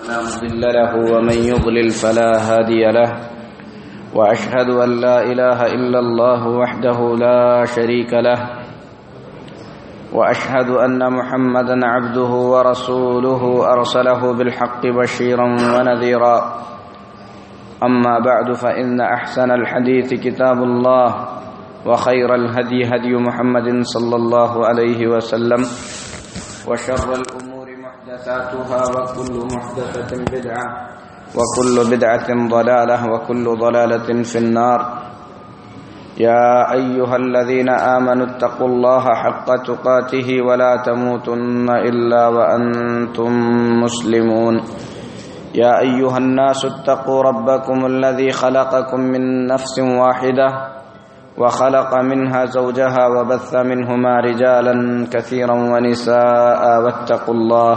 لا مضل له ومن يضلل فلا هادي له وأشهد أن لا إله إلا الله وحده لا شريك له وأشهد أن محمدا عبده ورسوله أرسله بالحق بشيرا ونذيرا أما بعد فإن أحسن الحديث كتاب الله وخير الهدي هدي محمد صلى الله عليه وسلم وشر الأمور محدثاتها وكل محدثة بدعة وكل بدعة ضلالة وكل ضلالة في النار. يا أيها الذين آمنوا اتقوا الله حق تقاته ولا تموتن إلا وأنتم مسلمون. يا أيها الناس اتقوا ربكم الذي خلقكم من نفس واحدة وخلق منها زوجها وبث منهما رجالا كثيرا ونساء واتقوا الله.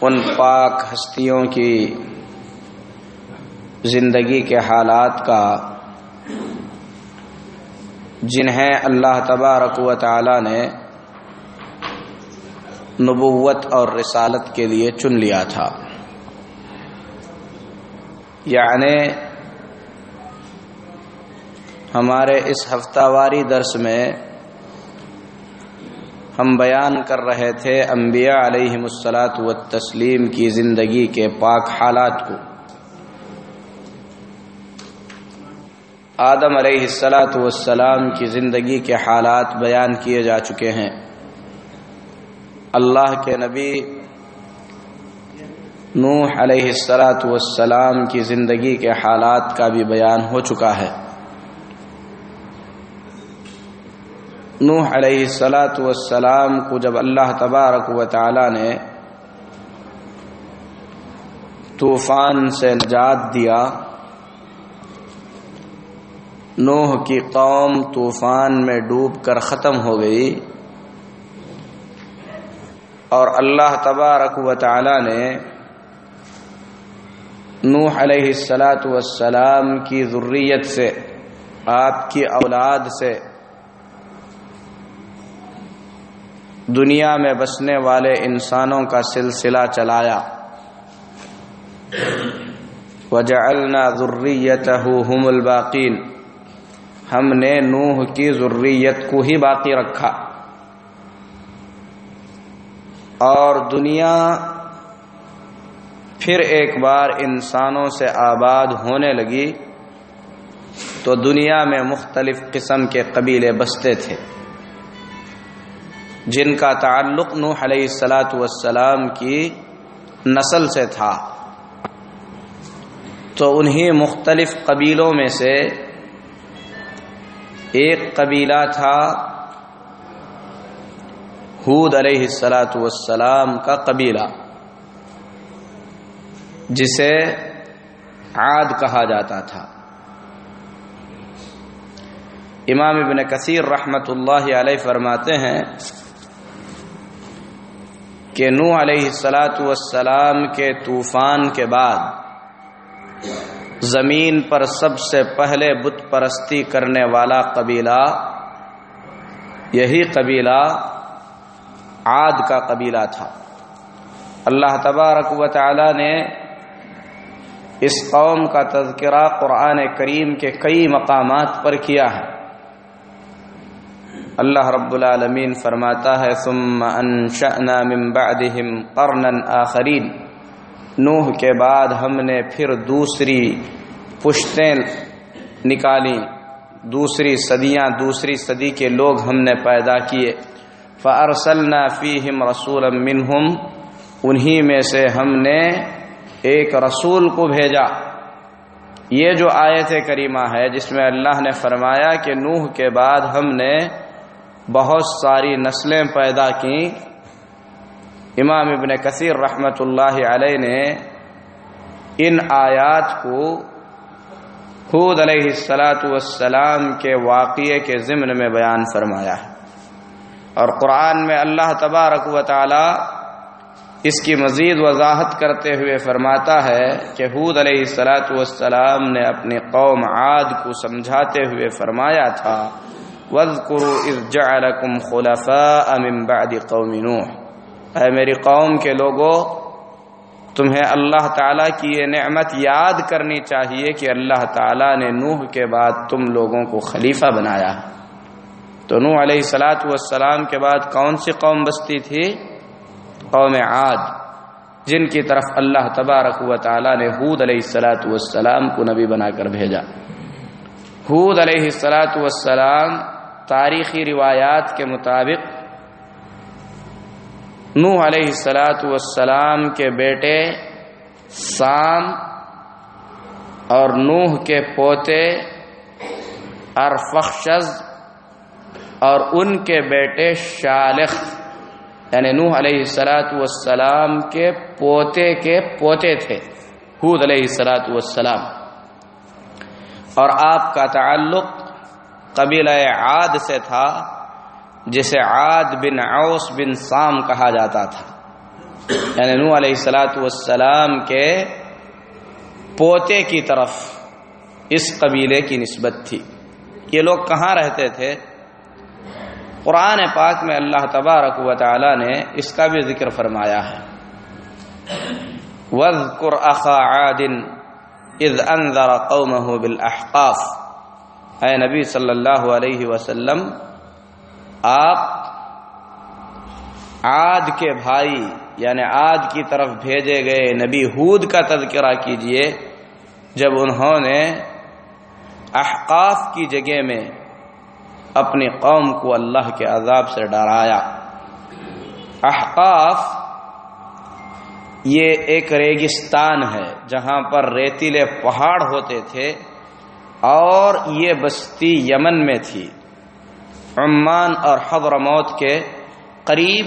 ان پاک ہستیوں کی زندگی کے حالات کا جنہیں اللہ تبارک و تعالی نے نبوت اور رسالت کے لیے چن لیا تھا۔ یعنی ہمارے اس ہفتہ واری درس میں ہم بیان کر رہے تھے انبیاء علیہ السلاۃ و تسلیم کی زندگی کے پاک حالات کو۔ آدم علیہ السلاۃ والسلام کی زندگی کے حالات بیان کیے جا چکے ہیں۔ اللہ کے نبی نوح علیہ السلاۃ والسلام کی زندگی کے حالات کا بھی بیان ہو چکا ہے۔ نوح علیہ السلاۃ والسلام کو جب اللہ تبارک و تعالی نے طوفان سے نجات دیا، نوح کی قوم طوفان میں ڈوب کر ختم ہو گئی اور اللہ تبارک و تعالی نے نوح علیہ السلاۃ والسلام کی ذریت سے، آپ کی اولاد سے دنیا میں بسنے والے انسانوں کا سلسلہ چلایا۔ وجعلنا ذریته هم الباقین ہم نے نوح کی ذریت کو ہی باقی رکھا۔ اور دنیا پھر ایک بار انسانوں سے آباد ہونے لگی تو دنیا میں مختلف قسم کے قبیلے بستے تھے۔ جن کا تعلق نوح علیہ السلاۃ والسلام کی نسل سے تھا۔ تو انہی مختلف قبیلوں میں سے ایک قبیلہ تھا حود علیہ السلاۃ والسلام کا قبیلہ، جسے عاد کہا جاتا تھا۔ امام ابن کثیر رحمت اللہ علیہ فرماتے ہیں کہ نو علیہ السلاۃ والسلام کے طوفان کے بعد زمین پر سب سے پہلے بت پرستی کرنے والا قبیلہ، یہی قبیلہ عاد کا قبیلہ تھا۔ اللہ تبارک و تعالی نے اس قوم کا تذکرہ قرآن کریم کے کئی مقامات پر کیا ہے۔ اللہ رب العالمین فرماتا ہے، ثم انشأنا من بعدهم قرنا آخرین۔ نوح کے بعد ہم نے پھر دوسری پشتیں نکالی دوسری صدیاں، دوسری صدی کے لوگ ہم نے پیدا کیے۔ فارسلنا فیہم رسولا منہم انہی میں سے ہم نے ایک رسول کو بھیجا۔ یہ جو آیت کریمہ ہے، جس میں اللہ نے فرمایا کہ نوح کے بعد ہم نے بہت ساری نسلیں پیدا کیں۔ امام ابن کثیر رحمۃ اللہ علیہ نے ان آیات کو حود علیہ السلاۃ والسلام کے واقعے کے ضمن میں بیان فرمایا ہے۔ اور قرآن میں اللہ تبارک و تعالی اس کی مزید وضاحت کرتے ہوئے فرماتا ہے کہ حود علیہ السلاۃ والسلام نے اپنی قوم عاد کو سمجھاتے ہوئے فرمایا تھا وَذْكُرُوا إِذْ جَعَلَكُمْ خُلَفَاءَ مِن بَعْدِ قَوْمِ نُوح۔ اے میری قوم کے لوگوں تمہیں اللہ تعالیٰ کی یہ نعمت یاد کرنی چاہیے کہ اللہ تعالیٰ نے نوح کے بعد تم لوگوں کو خلیفہ بنایا۔ تو نوح علیہ السلاۃ والسلام کے بعد کون سی قوم بستی تھی؟ قوم عاد، جن کی طرف اللہ تبارک و تعالیٰ نے حود علیہ السلاۃ والسلام کو نبی بنا کر بھیجا۔ حود علیہ السلاۃ والسلام تاریخی روایات کے مطابق نوح علیہ السلاۃ والسلام کے بیٹے سام اور نوح کے پوتے ارفخشز اور ان کے بیٹے شالخ یعنی نوح علیہ السلاۃ والسلام کے پوتے کے پوتے تھے حود علیہ السلاۃ والسلام۔ اور آپ کا تعلق قبیلہ عاد سے تھا، جسے عاد بن اوس بن سام کہا جاتا تھا۔ یعنی نو علیہ السلاۃ والسلام کے پوتے کی طرف اس قبیلے کی نسبت تھی۔ یہ لوگ کہاں رہتے تھے؟ قرآن پاک میں اللہ تبارک و تعالی نے اس کا بھی ذکر فرمایا ہے۔ وَذْكُرْ أَخَا عَادٍ اذ انذر قومه بالاحقاف اے نبی صلی اللہ علیہ وسلم، آپ عاد کے بھائی یعنی عاد کی طرف بھیجے گئے نبی ہود کا تذکرہ کیجیے، جب انہوں نے احقاف کی جگہ میں اپنی قوم کو اللہ کے عذاب سے ڈرایا۔ احقاف یہ ایک ریگستان ہے، جہاں پر ریتیلے پہاڑ ہوتے تھے۔ اور یہ بستی یمن میں تھی۔ عمان اور حضرموت کے قریب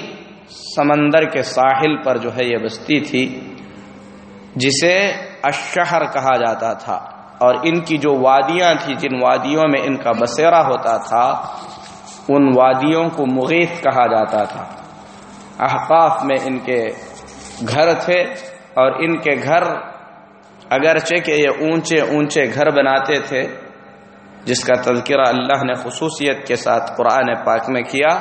سمندر کے ساحل پر جو ہے یہ بستی تھی، جسے اشہر کہا جاتا تھا۔ اور ان کی جو وادیاں تھیں، جن وادیوں میں ان کا بسیرا ہوتا تھا، ان وادیوں کو مغیث کہا جاتا تھا۔ احقاف میں ان کے گھر تھے اور ان کے گھر اگرچہ کہ یہ اونچے اونچے گھر بناتے تھے، جس کا تذکرہ اللہ نے خصوصیت کے ساتھ قرآن پاک میں کیا،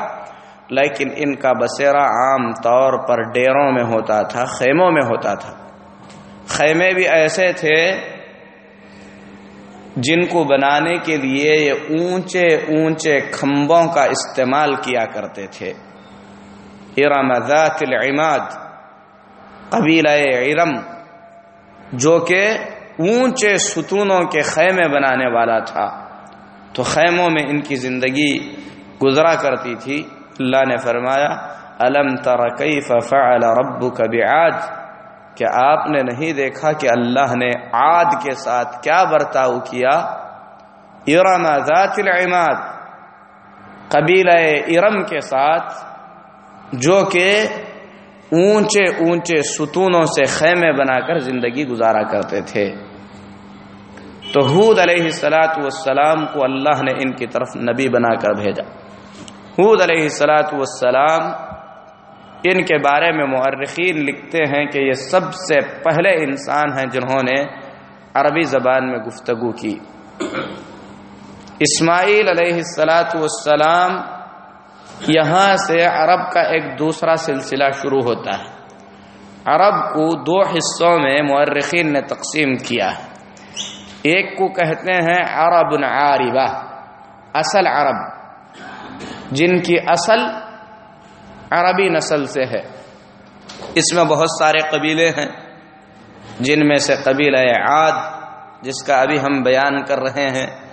لیکن ان کا بسیرا عام طور پر ڈیروں میں ہوتا تھا، خیموں میں ہوتا تھا۔ خیمے بھی ایسے تھے جن کو بنانے کے لیے یہ اونچے اونچے کھمبوں کا استعمال کیا کرتے تھے۔ ارم ذات العماد، قبیلہ ارم جو کہ اونچے ستونوں کے خیمے بنانے والا تھا۔ تو خیموں میں ان کی زندگی گزرا کرتی تھی۔ اللہ نے فرمایا، الم تر کیف فعل ربک بعاد؟ کہ آپ نے نہیں دیکھا کہ اللہ نے عاد کے ساتھ کیا برتاؤ کیا؟ ارم ذات العماد، قبیلہ ارم کے ساتھ، جو کہ اونچے اونچے ستونوں سے خیمے بنا کر زندگی گزارا کرتے تھے۔ تو حود علیہ السلاۃ والسلام کو اللہ نے ان کی طرف نبی بنا کر بھیجا۔ حود علیہ السلاۃ والسلام ان کے بارے میں مورخین لکھتے ہیں کہ یہ سب سے پہلے انسان ہیں جنہوں نے عربی زبان میں گفتگو کی۔ اسماعیل علیہ السلاۃ والسلام یہاں سے عرب کا ایک دوسرا سلسلہ شروع ہوتا ہے۔ عرب کو دو حصوں میں مورخین نے تقسیم کیا۔ ہے ایک کو کہتے ہیں عرب عاربہ، اصل عرب۔ جن کی اصل عربی نسل سے ہے۔ اس میں بہت سارے قبیلے ہیں۔ جن میں سے قبیلہ عاد، جس کا ابھی ہم بیان کر رہے ہیں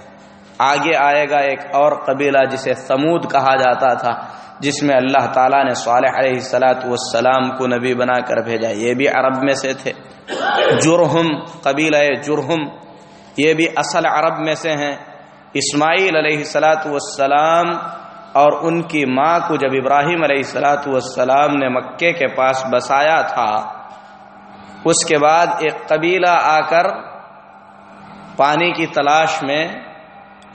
آگے آئے گا ایک اور قبیلہ جسے سمود کہا جاتا تھا، جس میں اللہ تعالیٰ نے صالح علیہ السلاۃ والسلام کو نبی بنا کر بھیجا۔ یہ بھی عرب میں سے تھے۔ جرہم، قبیلہ جرہم، یہ بھی اصل عرب میں سے ہیں۔ اسماعیل علیہ السلاۃ والسلام اور ان کی ماں کو جب ابراہیم علیہ السلاۃ والسلام نے مکے کے پاس بسایا تھا، اس کے بعد ایک قبیلہ آ کر پانی کی تلاش میں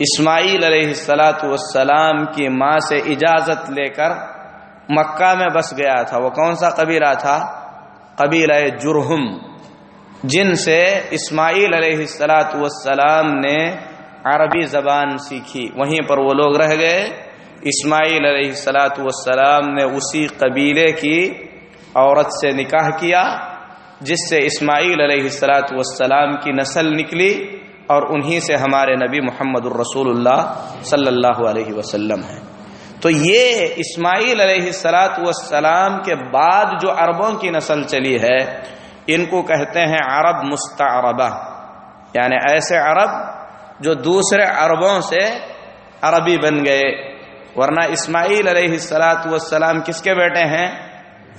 اسماعیل علیہ السلاۃ والسلام کی ماں سے اجازت لے کر مکہ میں بس گیا تھا۔ وہ کون سا قبیلہ تھا؟ قبیلہ جرہم۔ جن سے اسماعیل علیہ السلاۃ والسلام نے عربی زبان سیکھی۔ وہیں پر وہ لوگ رہ گئے۔ اسماعیل علیہ السلاۃ والسلام نے اسی قبیلے کی عورت سے نکاح کیا، جس سے اسماعیل علیہ السلاۃ والسلام کی نسل نکلی۔ اور انہی سے ہمارے نبی محمد الرسول اللہ صلی اللہ علیہ وسلم ہے تو یہ اسماعیل علیہ السلاۃ والسلام کے بعد جو عربوں کی نسل چلی ہے، ان کو کہتے ہیں عرب مستعربہ۔ یعنی ایسے عرب جو دوسرے عربوں سے عربی بن گئے۔ ورنہ اسماعیل علیہ السلاۃ والسلام کس کے بیٹے ہیں؟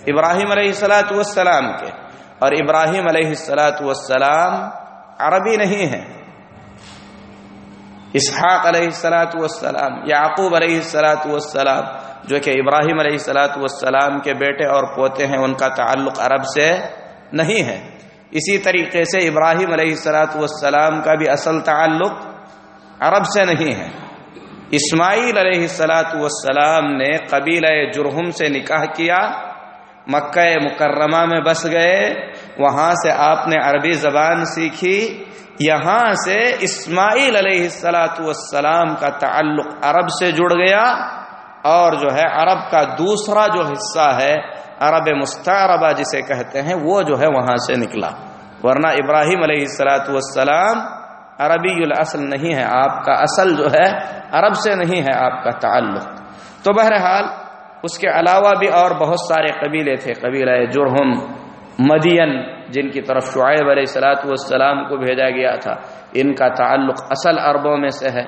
ابراہیم علیہ السلاۃ والسلام کے۔ اور ابراہیم علیہ السلاۃ والسلام عربی نہیں ہے اسحاق علیہ السلاۃ والسلام، یعقوب علیہ السلاۃ والسلام، جو کہ ابراہیم علیہ السلاۃ والسلام کے بیٹے اور پوتے ہیں، ان کا تعلق عرب سے نہیں ہے۔ اسی طریقے سے ابراہیم علیہ السلاۃ والسلام کا بھی اصل تعلق عرب سے نہیں ہے۔ اسماعیل علیہ السلاۃ والسلام نے قبیلہ جرہم سے نکاح کیا، مکہ مکرمہ میں بس گئے، وہاں سے آپ نے عربی زبان سیکھی یہاں سے اسماعیل علیہ السلاۃ والسلام کا تعلق عرب سے جڑ گیا اور جو ہے عرب کا دوسرا جو حصہ ہے، عرب مستعربہ جسے کہتے ہیں، وہ جو ہے وہاں سے نکلا۔ ورنہ ابراہیم علیہ السلاۃ والسلام عربی الاصل نہیں ہے، آپ کا اصل جو ہے عرب سے نہیں ہے آپ کا تعلق۔ تو بہرحال اس کے علاوہ بھی اور بہت سارے قبیلے تھے، قبیلہ جرہم۔ مدین، جن کی طرف شعیب علیہ السلاۃ والسلام کو بھیجا گیا تھا، ان کا تعلق اصل عربوں میں سے ہے۔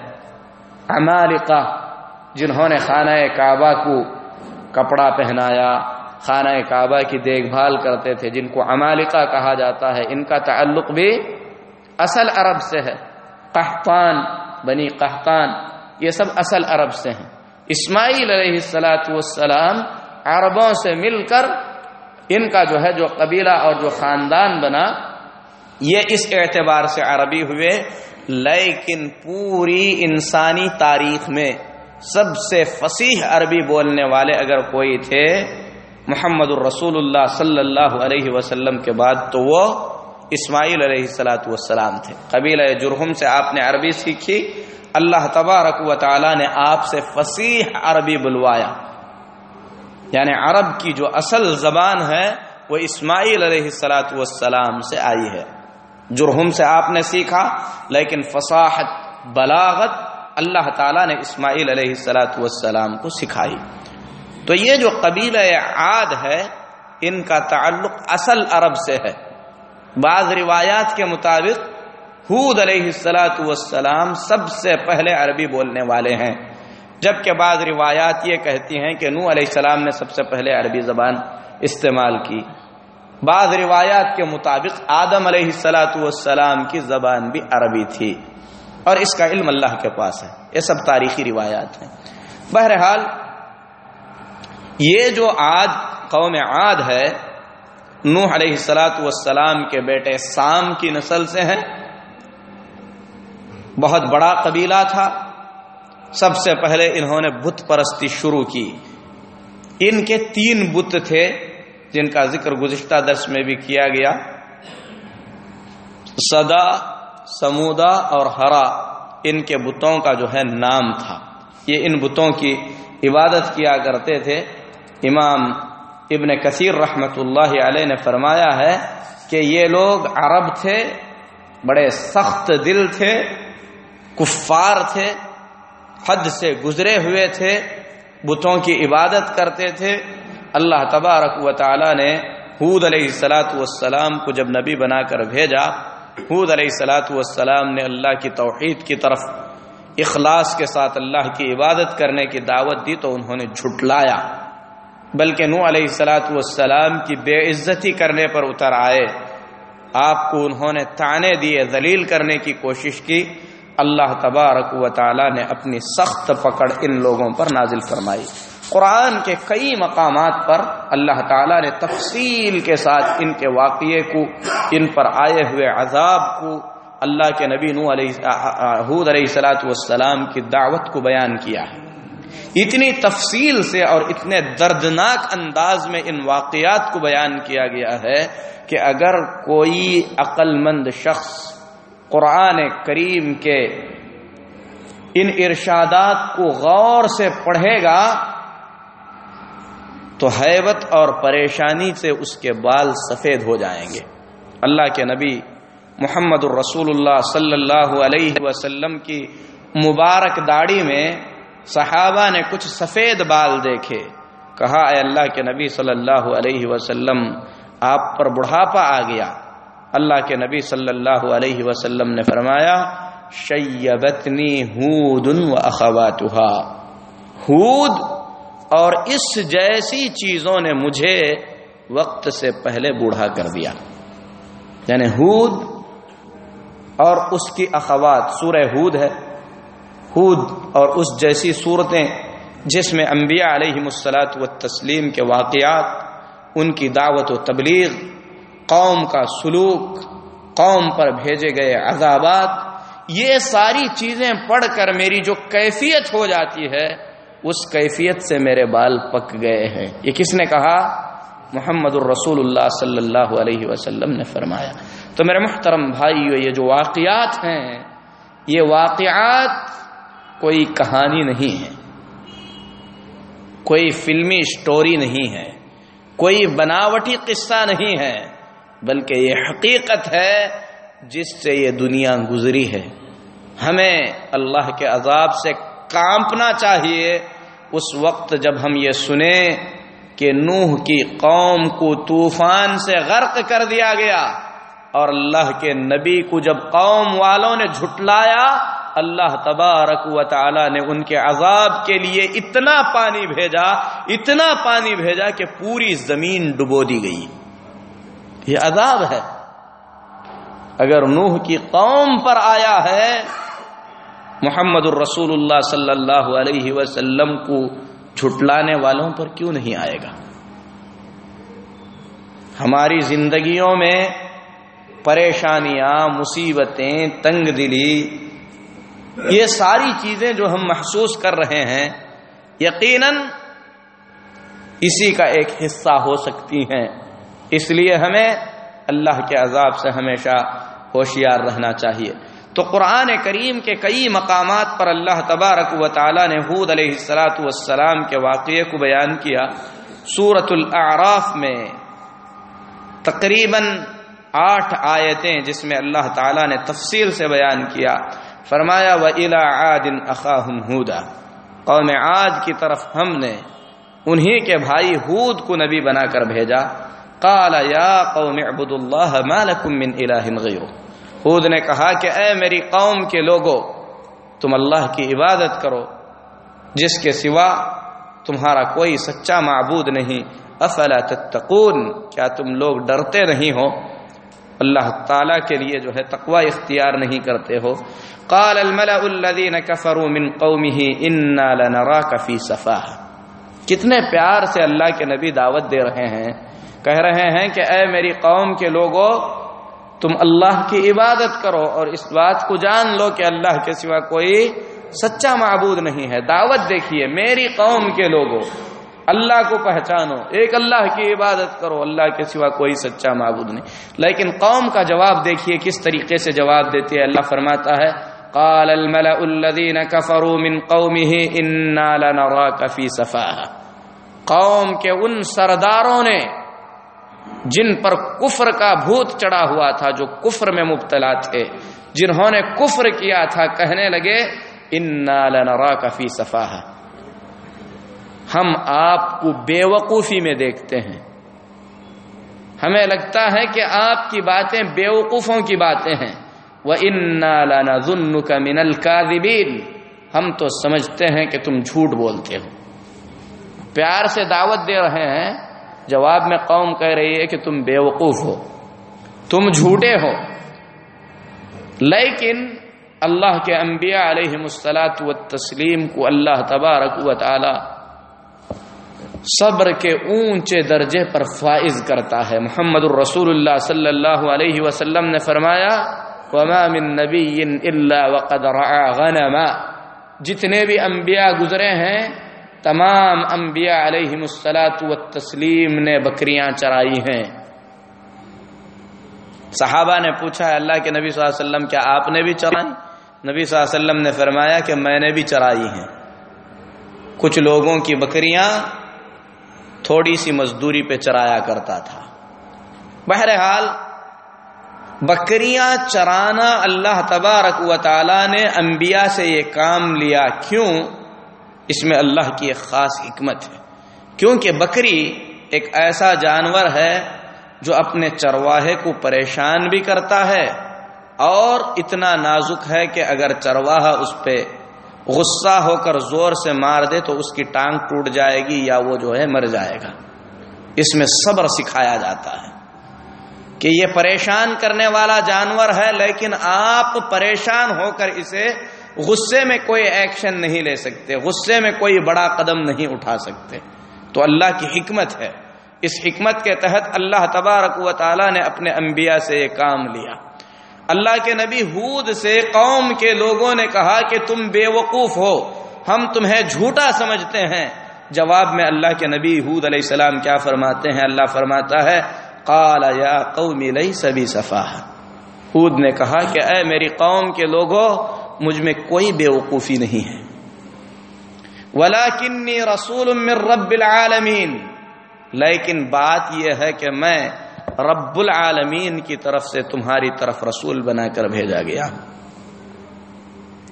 عمالقہ، جنہوں نے خانہ کعبہ کو کپڑا پہنایا، خانہ کعبہ کی دیکھ بھال کرتے تھے، جن کو عمالقہ کہا جاتا ہے۔ ان کا تعلق بھی اصل عرب سے ہے۔ قحطان، بنی قحطان، یہ سب اصل عرب سے ہیں۔ اسماعیل علیہ السلاۃ والسلام عربوں سے مل کر ان کا جو ہے جو قبیلہ اور جو خاندان بنا، یہ اس اعتبار سے عربی ہوئے، لیکن پوری انسانی تاریخ میں سب سے فصیح عربی بولنے والے اگر کوئی تھے، محمد الرسول اللہ صلی اللہ علیہ وسلم کے بعد تو وہ اسماعیل علیہ السلاۃ والسلام تھے۔ قبیل جرہم سے آپ نے عربی سیکھی، اللہ تبارک و تعالی نے آپ سے فصیح عربی بلوایا۔ یعنی عرب کی جو اصل زبان ہے وہ اسماعیل علیہ السلاۃ والسلام سے آئی ہے۔ جرہم سے آپ نے سیکھا، لیکن فصاحت بلاغت اللہ تعالیٰ نے اسماعیل علیہ السلاۃ والسلام کو سکھائی۔ تو یہ جو قبیلہ عاد ہے، ان کا تعلق اصل عرب سے ہے۔ بعض روایات کے مطابق حود علیہ السلاۃ والسلام سب سے پہلے عربی بولنے والے ہیں۔ جبکہ بعض روایات یہ کہتی ہیں کہ نو علیہ السلام نے سب سے پہلے عربی زبان استعمال کی۔ بعض روایات کے مطابق آدم علیہ السلاۃ والسلام کی زبان بھی عربی تھی اور اس کا علم اللہ کے پاس ہے۔ یہ سب تاریخی روایات ہیں۔ بہرحال یہ جو آج قوم عاد ہے، نوح علیہ السلاۃ والسلام کے بیٹے سام کی نسل سے ہیں بہت بڑا قبیلہ تھا۔ سب سے پہلے انہوں نے بت پرستی شروع کی۔ ان کے تین بت تھے جن کا ذکر گزشتہ درس میں بھی کیا گیا۔ سدا سمودا اور ہرا ان کے بتوں کا جو ہے نام تھا۔ یہ ان بتوں کی عبادت کیا کرتے تھے۔ امام ابن کثیر رحمت اللہ علیہ نے فرمایا ہے کہ یہ لوگ عرب تھے، بڑے سخت دل تھے، کفار تھے۔ حد سے گزرے ہوئے تھے، بتوں کی عبادت کرتے تھے۔ اللہ تبارک و تعالی نے حود علیہ السلاۃ والسلام کو جب نبی بنا کر بھیجا حود علیہ السلاۃ والسلام نے اللہ کی توحید کی طرف اخلاص کے ساتھ اللہ کی عبادت کرنے کی دعوت دی تو انہوں نے جھٹلایا۔ بلکہ نو علیہ السلاۃ والسلام کی بے عزتی کرنے پر اتر آئے۔ آپ کو انہوں نے تانے دیے، ذلیل کرنے کی کوشش کی۔ اللہ تبارک و تعالی نے اپنی سخت پکڑ ان لوگوں پر نازل فرمائی۔ قرآن کے کئی مقامات پر اللہ تعالیٰ نے تفصیل کے ساتھ ان کے واقعے کو، ان پر آئے ہوئے عذاب کو، اللہ کے نبی نو علیہ حود علیہ السلاۃ والسلام کی دعوت کو بیان کیا ہے۔ اتنی تفصیل سے اور اتنے دردناک انداز میں ان واقعات کو بیان کیا گیا ہے کہ اگر کوئی عقل مند شخص قرآن کریم کے ان ارشادات کو غور سے پڑھے گا تو حیبت اور پریشانی سے اس کے بال سفید ہو جائیں گے۔ اللہ کے نبی محمد الرسول اللہ صلی اللہ علیہ وسلم کی مبارک داڑھی میں صحابہ نے کچھ سفید بال دیکھے۔ کہا، اے اللہ کے نبی صلی اللہ علیہ وسلم، آپ پر بڑھاپا آ گیا۔ اللہ کے نبی صلی اللہ علیہ وسلم نے فرمایا، شیبتنی ہود و اخواتها ہود اور اس جیسی چیزوں نے مجھے وقت سے پہلے بوڑھا کر دیا۔ یعنی ہود اور اس کی اخوات، سورہ ہود ہے۔ ہود اور اس جیسی صورتیں جس میں انبیاء علیہ مسلاط و تسلیم کے واقعات، ان کی دعوت و تبلیغ قوم کا سلوک، قوم پر بھیجے گئے عذابات، یہ ساری چیزیں پڑھ کر میری جو کیفیت ہو جاتی ہے، اس کیفیت سے میرے بال پک گئے ہیں۔ یہ کس نے کہا؟ محمد الرسول اللہ صلی اللہ علیہ وسلم نے فرمایا۔ تو میرے محترم بھائی یہ جو واقعات ہیں، یہ واقعات کوئی کہانی نہیں ہے۔ کوئی فلمی سٹوری نہیں ہے۔ کوئی بناوٹی قصہ نہیں ہے۔ بلکہ یہ حقیقت ہے جس سے یہ دنیا گزری ہے۔ ہمیں اللہ کے عذاب سے کانپنا چاہیے۔ اس وقت جب ہم یہ سنیں کہ نوح کی قوم کو طوفان سے غرق کر دیا گیا اور اللہ کے نبی کو جب قوم والوں نے جھٹلایا، اللہ تبارک و تعالی نے ان کے عذاب کے لیے اتنا پانی بھیجا، اتنا پانی بھیجا کہ پوری زمین ڈبو دی گئی۔ یہ عذاب ہے۔ اگر نوح کی قوم پر آیا ہے، محمد الرسول اللہ صلی اللہ علیہ وسلم کو چھٹلانے والوں پر کیوں نہیں آئے گا؟ ہماری زندگیوں میں پریشانیاں، مصیبتیں، تنگ دلی، یہ ساری چیزیں جو ہم محسوس کر رہے ہیں، یقیناً اسی کا ایک حصہ ہو سکتی ہیں۔ اس لیے ہمیں اللہ کے عذاب سے ہمیشہ ہوشیار رہنا چاہیے۔ تو قرآن کریم کے کئی مقامات پر اللہ تبارک و تعالی نے حود علیہ السلاۃ والسلام کے واقعے کو بیان کیا۔ سورت الاعراف میں تقریباً آٹھ آیتیں جس میں اللہ تعالی نے تفصیل سے بیان کیا۔ فرمایا و الا عادن اخاہم ہودا قوم عاد کی طرف ہم نے انہی کے بھائی ہود کو نبی بنا کر بھیجا۔ قال یا قوم، اعبدوا اللہ ما لکم من الہ غیرہ خود نے کہا کہ، اے میری قوم کے لوگوں تم اللہ کی عبادت کرو، جس کے سوا تمہارا کوئی سچا معبود نہیں۔ افلا تتقون؟ کیا تم لوگ ڈرتے نہیں ہو؟ اللہ تعالی کے لیے جو ہے تقوی اختیار نہیں کرتے ہو۔ قال، الملأ الذين كفروا من قومه انا لنراك في سفاهه کتنے پیار سے اللہ کے نبی دعوت دے رہے ہیں۔ کہہ رہے ہیں کہ اے میری قوم کے لوگوں تم اللہ کی عبادت کرو اور اس بات کو جان لو کہ اللہ کے سوا کوئی سچا معبود نہیں ہے۔ دعوت دیکھیے، میری قوم کے لوگوں اللہ کو پہچانو، ایک اللہ کی عبادت کرو، اللہ کے سوا کوئی سچا معبود نہیں۔ لیکن قوم کا جواب دیکھیے، کس طریقے سے جواب دیتی ہے اللہ فرماتا ہے، قال الملأ الذين كفروا من قومه انا لنراك في سفاهه قوم کے ان سرداروں نے جن پر کفر کا بھوت چڑھا ہوا تھا جو کفر میں مبتلا تھے، جنہوں نے کفر کیا تھا، کہنے لگے، انا کا فی صفا ہم آپ کو بے وقوفی میں دیکھتے ہیں۔ ہمیں لگتا ہے کہ آپ کی باتیں بیوقوفوں کی باتیں ہیں۔ وہ انا لانا ظلم کا من القادبین ہم تو سمجھتے ہیں کہ تم جھوٹ بولتے ہو۔ پیار سے دعوت دے رہے ہیں جواب میں قوم کہہ رہی ہے کہ تم بے وقوف ہو، تم جھوٹے ہو۔ لیکن اللہ کے انبیاء علیہ مسلاط و تسلیم کو اللہ تبارک و تعالی صبر کے اونچے درجے پر فائز کرتا ہے۔ محمد الرسول اللہ صلی اللہ علیہ وسلم نے فرمایا، وما من نبی الا وقد رعا غنما۔ جتنے بھی انبیاء گزرے ہیں تمام انبیاء علیہ مسلاط و تسلیم نے بکریاں چرائی ہیں۔ صحابہ نے پوچھا ہے اللہ کے نبی صلی اللہ علیہ وسلم، کیا آپ نے بھی چرائی نبی صلی اللہ علیہ وسلم نے فرمایا کہ میں نے بھی چرائی ہیں۔ کچھ لوگوں کی بکریاں تھوڑی سی مزدوری پہ چرایا کرتا تھا۔ بہرحال، بکریاں چرانا اللہ تبارک و تعالی نے انبیاء سے یہ کام لیا۔ کیوں؟ اس میں اللہ کی ایک خاص حکمت ہے۔ کیونکہ بکری ایک ایسا جانور ہے جو اپنے چرواہے کو پریشان بھی کرتا ہے اور اتنا نازک ہے کہ اگر چرواہا اس پہ غصہ ہو کر زور سے مار دے تو اس کی ٹانگ ٹوٹ جائے گی یا وہ جو ہے مر جائے گا۔ اس میں صبر سکھایا جاتا ہے کہ یہ پریشان کرنے والا جانور ہے لیکن آپ پریشان ہو کر اسے غصے میں کوئی ایکشن نہیں لے سکتے، غصے میں کوئی بڑا قدم نہیں اٹھا سکتے۔ تو اللہ کی حکمت ہے۔ اس حکمت کے تحت اللہ تبارک و تعالی نے اپنے انبیاء سے یہ کام لیا۔ اللہ کے نبی حود سے قوم کے لوگوں نے کہا کہ تم بے وقوف ہو، ہم تمہیں جھوٹا سمجھتے ہیں۔ جواب میں اللہ کے نبی حود علیہ السلام کیا فرماتے ہیں؟ اللہ فرماتا ہے، قال یا قوم سبھی صفا حود نے کہا کہ اے میری قوم کے لوگوں مجھ میں کوئی بے وقوفی نہیں ہے۔ ولا کنی رسول من رب العالمین لیکن بات یہ ہے کہ میں رب العالمین کی طرف سے تمہاری طرف رسول بنا کر بھیجا گیا۔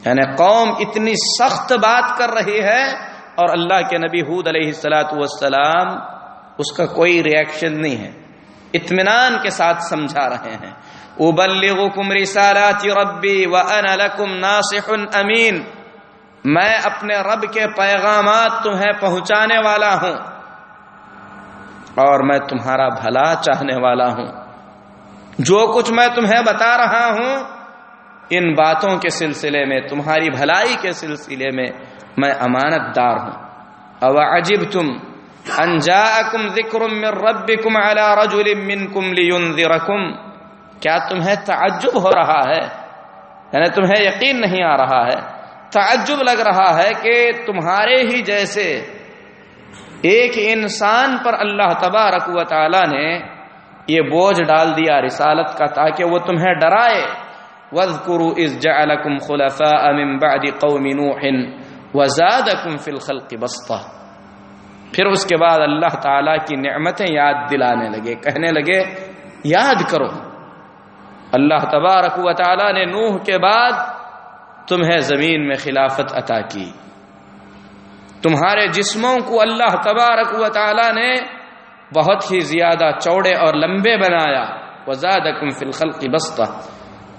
یعنی قوم اتنی سخت بات کر رہی ہے اور اللہ کے نبی حود علیہ السلاۃ والسلام اس کا کوئی ریئیکشن نہیں ہے۔ اطمینان کے ساتھ سمجھا رہے ہیں۔ ابلغکم رسالات ربی وانا لکم ناصح امین میں اپنے رب کے پیغامات تمہیں پہنچانے والا ہوں اور میں تمہارا بھلا چاہنے والا ہوں۔ جو کچھ میں تمہیں بتا رہا ہوں، ان باتوں کے سلسلے میں، تمہاری بھلائی کے سلسلے میں میں امانت دار ہوں۔ او عجب تم انجا کم ذکر رب کم رجول منکم لینذرکم کیا تمہیں تعجب ہو رہا ہے؟ یعنی تمہیں یقین نہیں آ رہا ہے۔ تعجب لگ رہا ہے کہ تمہارے ہی جیسے ایک انسان پر اللہ تبارک و تعالی نے یہ بوجھ ڈال دیا رسالت کا تاکہ وہ تمہیں ڈرائے۔ وَذْكُرُوا إِذْ جَعَلَكُمْ خُلَفَاءَ مِن بَعْدِ قَوْمِ نُوحٍ وَزَادَكُمْ فِي الْخَلْقِ بَسْطَةً۔ پھر اس کے بعد اللہ تعالیٰ کی نعمتیں یاد دلانے لگے، کہنے لگے، یاد کرو۔ اللہ تبارک و تعالیٰ نے نوح کے بعد تمہیں زمین میں خلافت عطا کی۔ تمہارے جسموں کو اللہ تبارک و تعالی نے بہت ہی زیادہ چوڑے اور لمبے بنایا۔ وزادکم فی الخلق بسطہ۔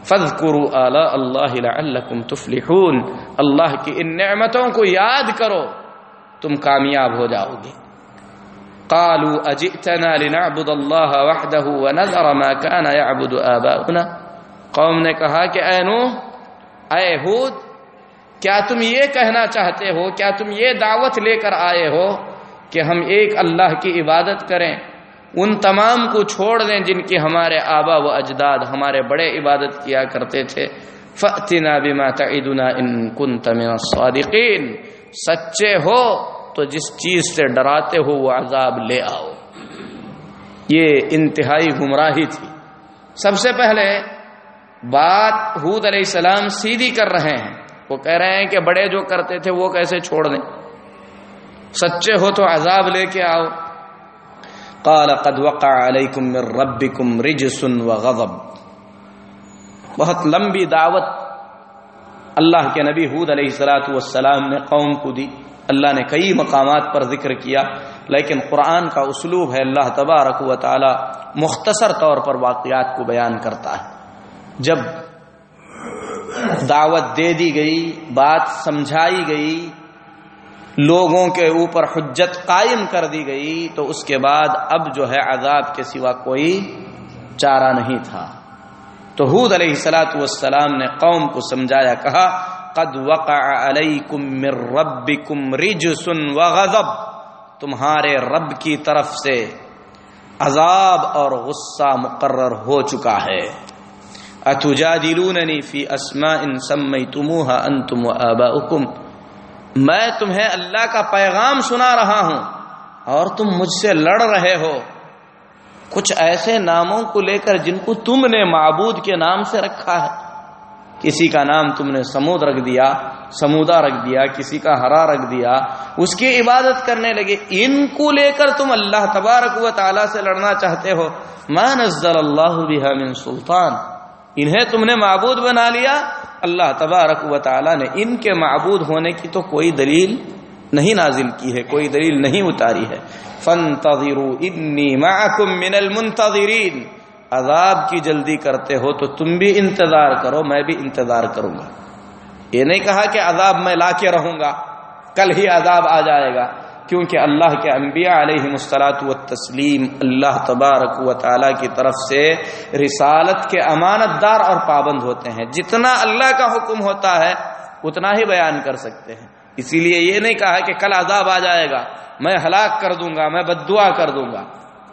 فذکروا آلاء اللہ لعلکم تفلحون۔ اللہ کی ان نعمتوں کو یاد کرو، تم کامیاب ہو جاؤ گے۔ قالوا اجئتنا لنعبد اللہ وحده ونذر ما كان يعبد آباؤنا؟ قوم نے کہا کہ اے نوح، اے ہود، کیا تم یہ کہنا چاہتے ہو؟ کیا تم یہ دعوت لے کر آئے ہو کہ ہم ایک اللہ کی عبادت کریں؟ ان تمام کو چھوڑ دیں جن کی ہمارے آبا و اجداد ہمارے بڑے عبادت کیا کرتے تھے۔ فتنا بما تعدنا ان كنت من الصادقین سچے ہو تو جس چیز سے ڈراتے ہو وہ عذاب لے آؤ۔ یہ انتہائی گمراہی تھی۔ سب سے پہلے بات حود علیہ السلام سیدھی کر رہے ہیں۔ وہ کہہ رہے ہیں کہ بڑے جو کرتے تھے وہ کیسے چھوڑ دیں۔ سچے ہو تو عذاب لے کے آؤ۔ قال قد وقع علیکم من ربکم رجس وغضب بہت لمبی دعوت اللہ کے نبی حود علیہ السلاۃ والسلام نے قوم کو دی۔ اللہ نے کئی مقامات پر ذکر کیا، لیکن قرآن کا اسلوب ہے اللہ تبارک و تعالی مختصر طور پر واقعات کو بیان کرتا ہے۔ جب دعوت دے دی گئی، بات سمجھائی گئی، لوگوں کے اوپر حجت قائم کر دی گئی، تو اس کے بعد اب جو ہے عذاب کے سوا کوئی چارہ نہیں تھا۔ تو حود علیہ السلاۃ والسلام نے قوم کو سمجھایا، کہا قد وقع علیکم من ربکم رجس وغضب تمہارے رب کی طرف سے عذاب اور غصہ مقرر ہو چکا ہے۔ اتجادلوننی فی اسماء سمیتموها انتم وآباؤکم میں تمہیں اللہ کا پیغام سنا رہا ہوں اور تم مجھ سے لڑ رہے ہو۔ کچھ ایسے ناموں کو لے کر جن کو تم نے معبود کے نام سے رکھا ہے۔ کسی کا نام تم نے سمود رکھ دیا سمودا رکھ دیا، کسی کا ہرا رکھ دیا، اس کی عبادت کرنے لگے، ان کو لے کر تم اللہ تبارک و تعالیٰ سے لڑنا چاہتے ہو۔ ما نزل اللہ بها من سلطان۔ انہیں تم نے معبود بنا لیا۔ اللہ تبارک و تعالیٰ نے ان کے معبود ہونے کی تو کوئی دلیل نہیں نازل کی ہے، کوئی دلیل نہیں اتاری ہے۔ فن انی معکم من المنتظرین عذاب کی جلدی کرتے ہو تو تم بھی انتظار کرو، میں بھی انتظار کروں گا۔ یہ نہیں کہا کہ عذاب میں لا کے رہوں گا، کل ہی عذاب آ جائے گا۔ کیونکہ اللہ کے انبیاء علیہ مستلاط و تسلیم اللہ تبارک و تعالیٰ کی طرف سے رسالت کے امانت دار اور پابند ہوتے ہیں۔ جتنا اللہ کا حکم ہوتا ہے، اتنا ہی بیان کر سکتے ہیں۔ اسی لیے یہ نہیں کہا کہ کل عذاب آ جائے گا، میں ہلاک کر دوں گا، میں بد دعا کر دوں گا،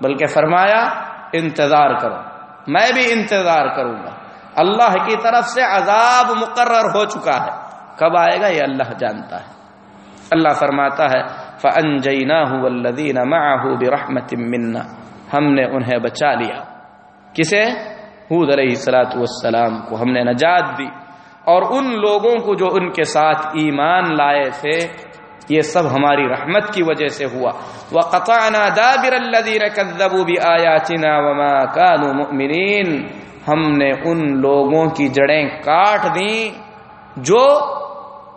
بلکہ فرمایا، انتظار کرو۔ میں بھی انتظار کروں گا۔ اللہ کی طرف سے عذاب مقرر ہو چکا ہے۔ کب آئے گا یہ اللہ جانتا ہے۔ اللہ فرماتا ہے، فَأَنْجَيْنَاهُ وَالَّذِينَ مَعَهُ بِرَحْمَةٍ ہم نے انہیں بچا لیا۔ کسے؟ حود علیہ السلاۃ والسلام کو ہم نے نجات دی۔ اور ان لوگوں کو جو ان کے ساتھ ایمان لائے تھے یہ سب ہماری رحمت کی وجہ سے ہوا۔ وَقَطَعْنَا دَابِرَ الَّذِينَ كَذَّبُوا بِآيَاتِنَا وَمَا كَانُوا مُؤْمِنِينَ۔ ہم نے ان لوگوں کی جڑیں کاٹ دیں جو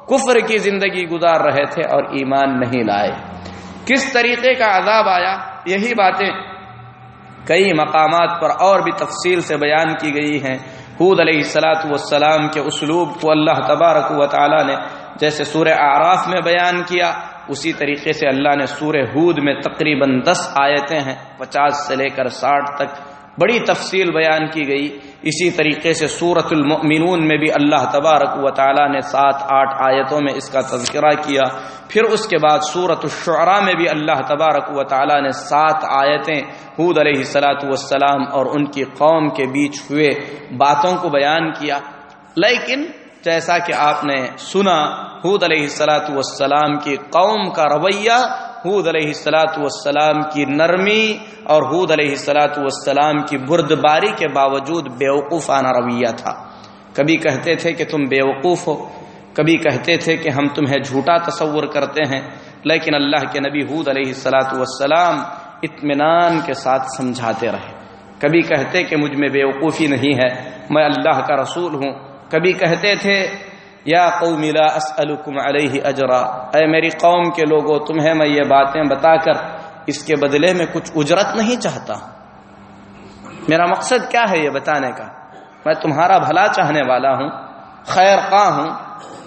کفر کی زندگی گزار رہے تھے اور ایمان نہیں لائے۔ کس طریقے کا عذاب آیا؟ یہی باتیں کئی مقامات پر اور بھی تفصیل سے بیان کی گئی ہیں۔ حود علیہ السلاۃ والسلام کے اسلوب کو اللہ تبارک و تعالی نے جیسے سورہ آراف میں بیان کیا، اسی طریقے سے اللہ نے سورہ حود میں تقریباً دس آیتیں ہیں، پچاس سے لے کر ساٹھ تک بڑی تفصیل بیان کی گئی۔ اسی طریقے سے سورت المؤمنون میں بھی اللہ تبارک و تعالی نے سات آٹھ آیتوں میں اس کا تذکرہ کیا۔ پھر اس کے بعد سورت الشعراء میں بھی اللہ تبارک و تعالی نے سات آیتیں حود علیہ السلاۃ والسلام اور ان کی قوم کے بیچ ہوئے باتوں کو بیان کیا۔ لیکن جیسا کہ آپ نے سنا، حود علیہ السلاۃ والسلام کی قوم کا رویہ، حود علیہ السلاۃ والسلام کی نرمی اور حود علیہ السلاۃ والسلام کی برد باری کے باوجود بیوقوفانہ رویہ تھا۔ کبھی کہتے تھے کہ تم بیوقوف ہو، کبھی کہتے تھے کہ ہم تمہیں جھوٹا تصور کرتے ہیں، لیکن اللہ کے نبی حود علیہ السلاۃ والسلام اطمینان کے ساتھ سمجھاتے رہے۔ کبھی کہتے کہ مجھ میں بیوقوفی نہیں ہے، میں اللہ کا رسول ہوں کبھی کہتے تھے، یا قوم لا اسألکم علیہ اجرا. اے میری قوم کے لوگوں تمہیں میں یہ باتیں بتا کر اس کے بدلے میں کچھ اجرت نہیں چاہتا۔ میرا مقصد کیا ہے یہ بتانے کا؟ میں تمہارا بھلا چاہنے والا ہوں، خیر خواہ ہوں،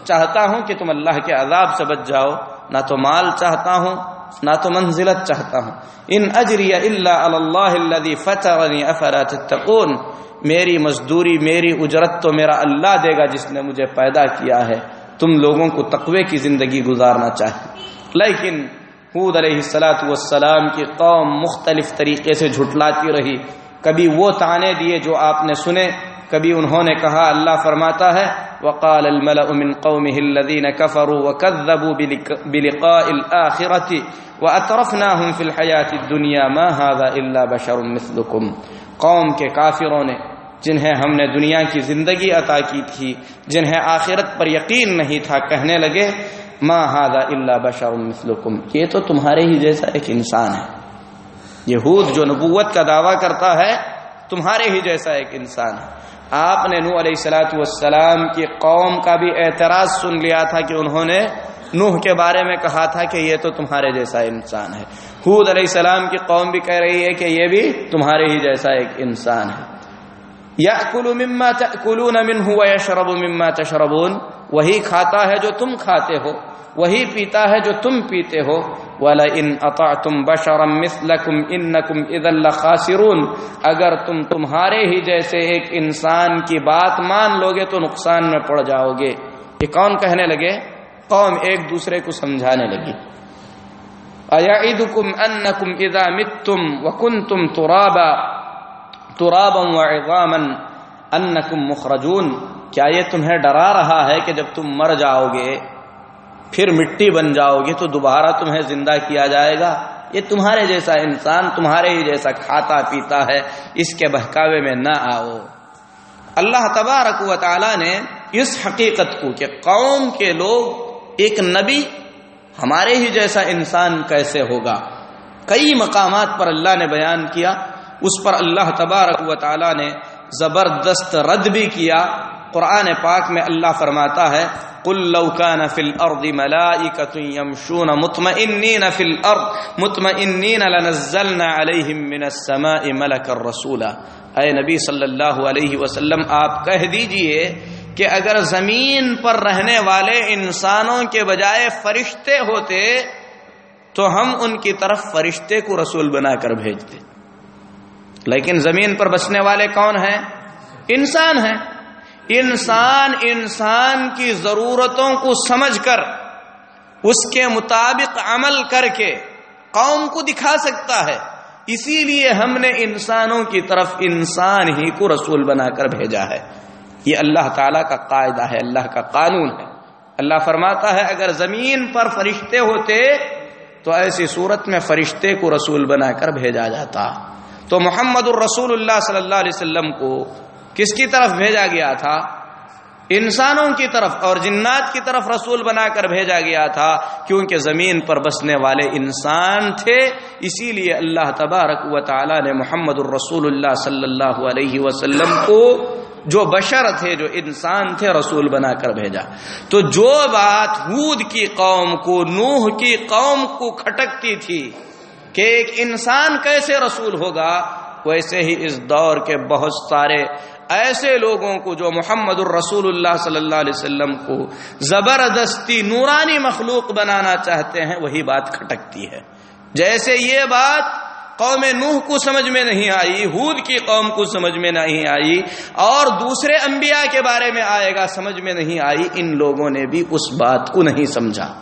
چاہتا ہوں کہ تم اللہ کے عذاب سے بچ جاؤ، نہ تو مال چاہتا ہوں نہ تو منزلت چاہتا ہوں۔ ان اجری الا اللہ الذي فطرني افلا تتقون؟ میری مزدوری، میری اجرت تو میرا اللہ دے گا جس نے مجھے پیدا کیا ہے۔ تم لوگوں کو تقوی کی زندگی گزارنا چاہے لیکن حود علیہ السلاۃ والسلام کی قوم مختلف طریقے سے جھٹلاتی رہی۔ کبھی وہ تانے دیے جو آپ نے سنے کبھی انہوں نے کہا، اللہ فرماتا ہے، وقال الملأ من قومه الذين كفروا وكذبوا بلقاء الآخرة وأترفناهم في الحياة الدنيا ما هذا إلا بشر مثلكم۔ قوم کے کافروں نے، جنہیں ہم نے دنیا کی زندگی عطا کی تھی، جنہیں آخرت پر یقین نہیں تھا، کہنے لگے، ما هذا الا بشر مثلكم۔ یہ تو تمہارے ہی جیسا ایک انسان ہے۔ یہود جو نبوت کا دعویٰ کرتا ہے، تمہارے ہی جیسا ایک انسان ہے۔ آپ نے نو علیہ السلاۃ والسلام کی قوم کا بھی اعتراض سن لیا تھا کہ انہوں نے نوح کے بارے میں کہا تھا کہ یہ تو تمہارے جیسا انسان ہے۔ حود علیہ السلام کی قوم بھی کہہ رہی ہے کہ یہ بھی تمہارے ہی جیسا ایک انسان ہے۔ یا کلو مما کلو نمن ہوا یا شرب مما تشربون۔ وہی کھاتا ہے جو تم کھاتے ہو۔ وہی پیتا ہے جو تم پیتے ہو۔ وَلَئِنْ أَطَعْتُمْ بَشَرًا مِثْلَكُمْ إِنَّكُمْ إِذًا لَخَاسِرُونَ۔ اگر تم تمہارے ہی جیسے ایک انسان کی بات مان لوگے تو نقصان میں پڑ جاؤ گے یہ کون کہنے لگے؟ قوم ایک دوسرے کو سمجھانے لگی اَيَعِدُكُمْ أَنَّكُمْ إِذَا مِتْتُمْ وَكُنْتُمْ تُرَابًا۔ تُرَابًا وَعِظَامًا أَنَّكُمْ مُخْرَجُونَ۔ کیا یہ تمہیں ڈرا رہا ہے کہ جب تم مر جاؤ گے پھر مٹی بن جاؤ گے تو دوبارہ تمہیں زندہ کیا جائے گا۔ یہ تمہارے جیسا انسان تمہارے ہی جیسا کھاتا پیتا ہے، اس کے بہکاوے میں نہ آؤ۔ اللہ تبارک و تعالی نے اس حقیقت کو کہ قوم کے لوگ ایک نبی ہمارے ہی جیسا انسان کیسے ہوگا۔ کئی مقامات پر اللہ نے بیان کیا، اس پر اللہ تبارک و تعالی نے زبردست رد بھی کیا۔ قرآن پاک میں اللہ فرماتا ہے قل لو كان في الارض ملائكه يمشون مطمئنين في الارض مطمئنين لنزلنا عليهم من السماء ملكا رسولا۔ اے نبی صلی اللہ علیہ وسلم، آپ کہہ دیجیے کہ اگر زمین پر رہنے والے انسانوں کے بجائے فرشتے ہوتے، تو ہم ان کی طرف فرشتے کو رسول بنا کر بھیجتے۔ لیکن زمین پر بسنے والے کون ہیں؟ انسان ہیں۔ انسان انسان کی ضرورتوں کو سمجھ کر، اس کے مطابق عمل کر کے قوم کو دکھا سکتا ہے۔ اسی لیے ہم نے انسانوں کی طرف انسان ہی کو رسول بنا کر بھیجا ہے۔ یہ اللہ تعالی کا قاعدہ ہے، اللہ کا قانون ہے۔ اللہ فرماتا ہے، اگر زمین پر فرشتے ہوتے تو ایسی صورت میں فرشتے کو رسول بنا کر بھیجا جاتا۔ تو محمد الرسول اللہ صلی اللہ علیہ وسلم کو کس کی طرف بھیجا گیا تھا؟ انسانوں کی طرف اور جنات کی طرف رسول بنا کر بھیجا گیا تھا، کیونکہ زمین پر بسنے والے انسان تھے، اسی لیے اللہ تبارک و تعالی نے محمد الرسول اللہ صلی اللہ علیہ وسلم کو جو بشر تھے، جو انسان تھے، رسول بنا کر بھیجا۔ تو جو بات ہود کی قوم کو، نوح کی قوم کو کھٹکتی تھی کہ ایک انسان کیسے رسول ہوگا، ویسے ہی اس دور کے بہت سارے ایسے لوگوں کو جو محمد الرسول اللہ صلی اللہ علیہ وسلم کو زبردستی نورانی مخلوق بنانا چاہتے ہیں، وہی بات کھٹکتی ہے۔ جیسے یہ بات قوم نوح کو سمجھ میں نہیں آئی، ہود کی قوم کو سمجھ میں نہیں آئی، اور دوسرے انبیاء کے بارے میں آئے گا سمجھ میں نہیں آئی، ان لوگوں نے بھی اس بات کو نہیں سمجھا۔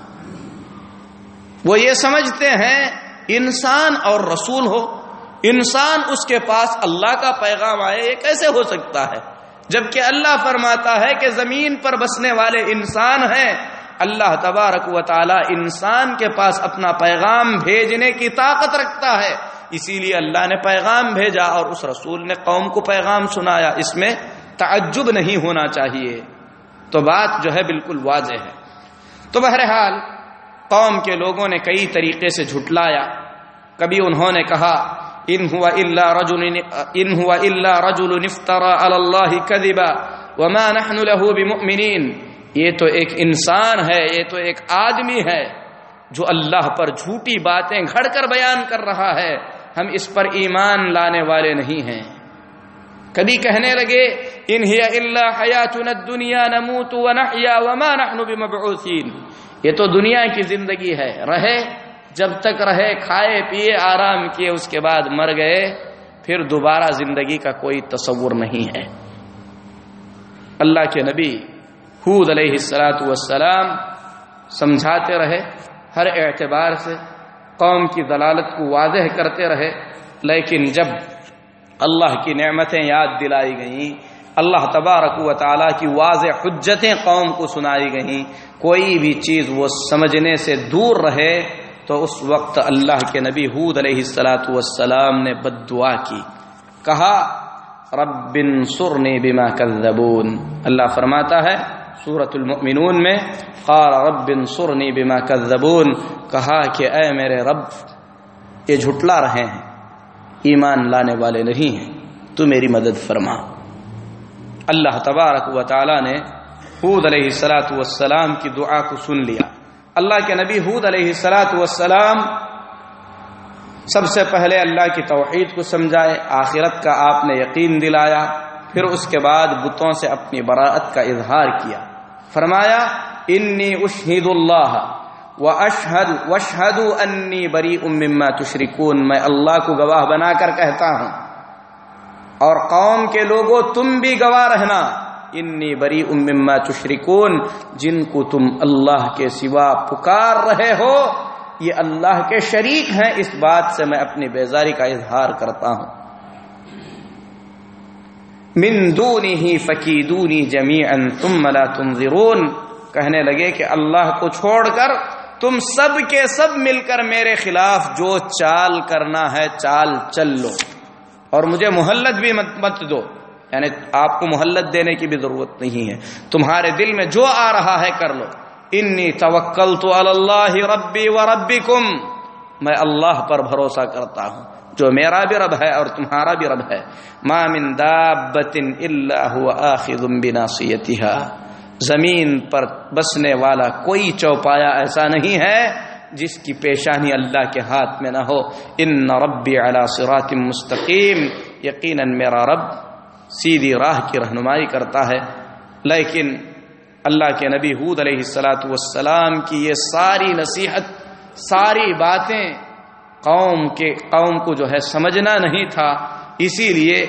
وہ یہ سمجھتے ہیں، انسان اور رسول ہو۔ انسان اس کے پاس اللہ کا پیغام آئے یہ کیسے ہو سکتا ہے؟ جبکہ اللہ فرماتا ہے کہ زمین پر بسنے والے انسان ہیں، اللہ تبارک و تعالی انسان کے پاس اپنا پیغام بھیجنے کی طاقت رکھتا ہے۔ اسی لیے اللہ نے پیغام بھیجا اور اس رسول نے قوم کو پیغام سنایا۔ اس میں تعجب نہیں ہونا چاہیے۔ تو بات جو ہے بالکل واضح ہے۔ تو بہرحال قوم کے لوگوں نے کئی طریقے سے جھٹلایا۔ کبھی انہوں نے کہا ان ہوا الا رجل ان ہوا الا رجل افترى على الله كذبا وما نحن له بمؤمنين. یہ تو ایک انسان ہے، یہ تو ایک آدمی ہے جو اللہ پر جھوٹی باتیں گھڑ کر بیان کر رہا ہے۔ ہم اس پر ایمان لانے والے نہیں ہیں۔ کبھی کہنے لگے ان ہی الا حیاتنا الدنیا نموت ونحیا وما نحن بمبعوثین یہ تو دنیا کی زندگی ہے، رہے جب تک رہے، کھائے، پیے، آرام کیے، اس کے بعد مر گئے، پھر دوبارہ زندگی کا کوئی تصور نہیں ہے۔ اللہ کے نبی حود علیہ السلاۃ والسلام سمجھاتے رہے ہر اعتبار سے، قوم کی دلالت کو واضح کرتے رہے۔ لیکن جب اللہ کی نعمتیں یاد دلائی گئیں، اللہ تبارک و تعالیٰ کی واضح حجتیں قوم کو سنائی گئیں، کوئی بھی چیز وہ سمجھنے سے دور رہے تو اس وقت اللہ کے نبی حود علیہ السلاۃ والسلام نے بد دعا کی۔ کہا، رب سرنی بما کذبون۔ اللہ فرماتا ہے سورت المؤمنون میں، قال، رب سرنی بما کذبون۔ کہا کہ، اے میرے رب، یہ جھٹلا رہے ہیں۔ ایمان لانے والے نہیں ہیں۔ تو میری مدد فرما۔ اللہ تبارک و تعالی نے حود علیہ السلاۃ والسلام کی دعا کو سن لیا۔ اللہ کے نبی حود علیہ السلاۃ والسلام سب سے پہلے اللہ کی توحید کو سمجھائے، آخرت کا آپ نے یقین دلایا، پھر اس کے بعد بتوں سے اپنی براعت کا اظہار کیا۔ فرمایا، انی اشہد اللہ و اشہد وشہد انی بری مما تشرکون۔ میں اللہ کو گواہ بنا کر کہتا ہوں۔ اور قوم کے لوگوں، تم بھی گواہ رہنا۔ انی بری مما تشرکون جن کو تم اللہ کے سوا پکار رہے ہو یہ اللہ کے شریک ہیں اس بات سے میں اپنی بیزاری کا اظہار کرتا ہوں من دونی فکیدونی جمیعا ثم لا تنظرون کہنے لگے کہ اللہ کو چھوڑ کر تم سب کے سب مل کر میرے خلاف جو چال کرنا ہے چال چل لو اور مجھے محلت بھی مت دو. یعنی آپ کو محلت دینے کی بھی ضرورت نہیں ہے۔ تمہارے دل میں جو آ رہا ہے کر لو۔ انی توکل تو اللہ ربی و ربی میں اللہ پر بھروسہ کرتا ہوں۔ جو میرا بھی رب ہے اور تمہارا بھی رب ہے۔ ما من دابت الا هو زمین پر بسنے والا کوئی چوپایا ایسا نہیں ہے جس کی پیشانی اللہ کے ہاتھ میں نہ ہو۔ ان ربی علی صراط مستقیم۔ یقینا میرا رب سیدھی راہ کی رہنمائی کرتا ہے۔ لیکن اللہ کے نبی حود علیہ السلاۃ والسلام کی یہ ساری نصیحت، ساری باتیں قوم کے، قوم کو جو ہے سمجھنا نہیں تھا۔ اسی لیے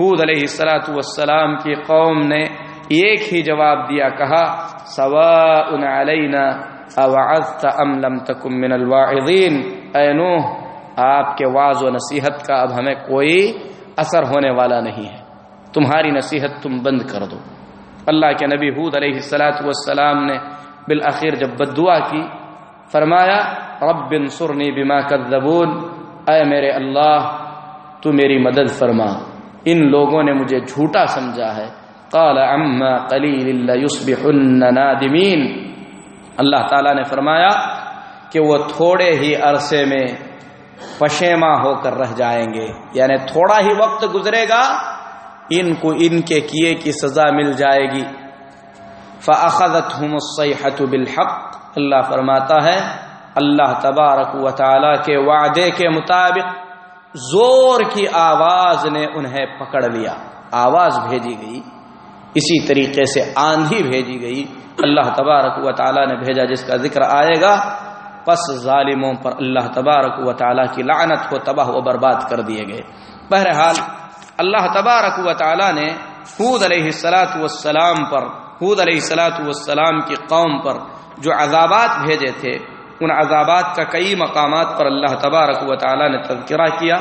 حود علیہ السلاۃ والسلام کی قوم نے ایک ہی جواب دیا، کہا سوا علینا اوعظت ام لم تکم من الواعظین اے نوح، آپ کے واض و نصیحت کا اب ہمیں کوئی اثر ہونے والا نہیں ہے۔ تمہاری نصیحت تم بند کر دو۔ اللہ کے نبی حود علیہ السلاۃ والسلام نے بالآخر جب بد دعا کی، فرمایا، رب انصرنی بما کذبون، اے میرے اللہ، تو میری مدد فرما۔ ان لوگوں نے مجھے جھوٹا سمجھا ہے۔ قال، عما قلیل یصبحن نادمین۔ اللہ تعالی نے فرمایا کہ وہ تھوڑے ہی عرصے میں پشیما ہو کر رہ جائیں گے۔ یعنی تھوڑا ہی وقت گزرے گا ان کو ان کے کیے کی سزا مل جائے گی۔ فاخذتهم الصيحه بالحق۔ اللہ فرماتا ہے، اللہ تبارک و تعالی کے وعدے کے مطابق زور کی آواز نے انہیں پکڑ لیا۔ آواز بھیجی گئی۔ اسی طریقے سے آندھی بھیجی گئی۔ اللہ تبارک و تعالی نے بھیجا جس کا ذکر آئے گا۔ پس ظالموں پر اللہ تبارک و تعالی کی لعنت کو تباہ و برباد کر دیے گئے۔ بہرحال اللہ تبارک و تعالی نے حود علیہ السلاۃ والسلام پر، حود علیہ السلاۃ والسلام کی قوم پر جو عذابات بھیجے تھے، ان عذابات کا کئی مقامات پر اللہ تبارک و تعالی نے تذکرہ کیا۔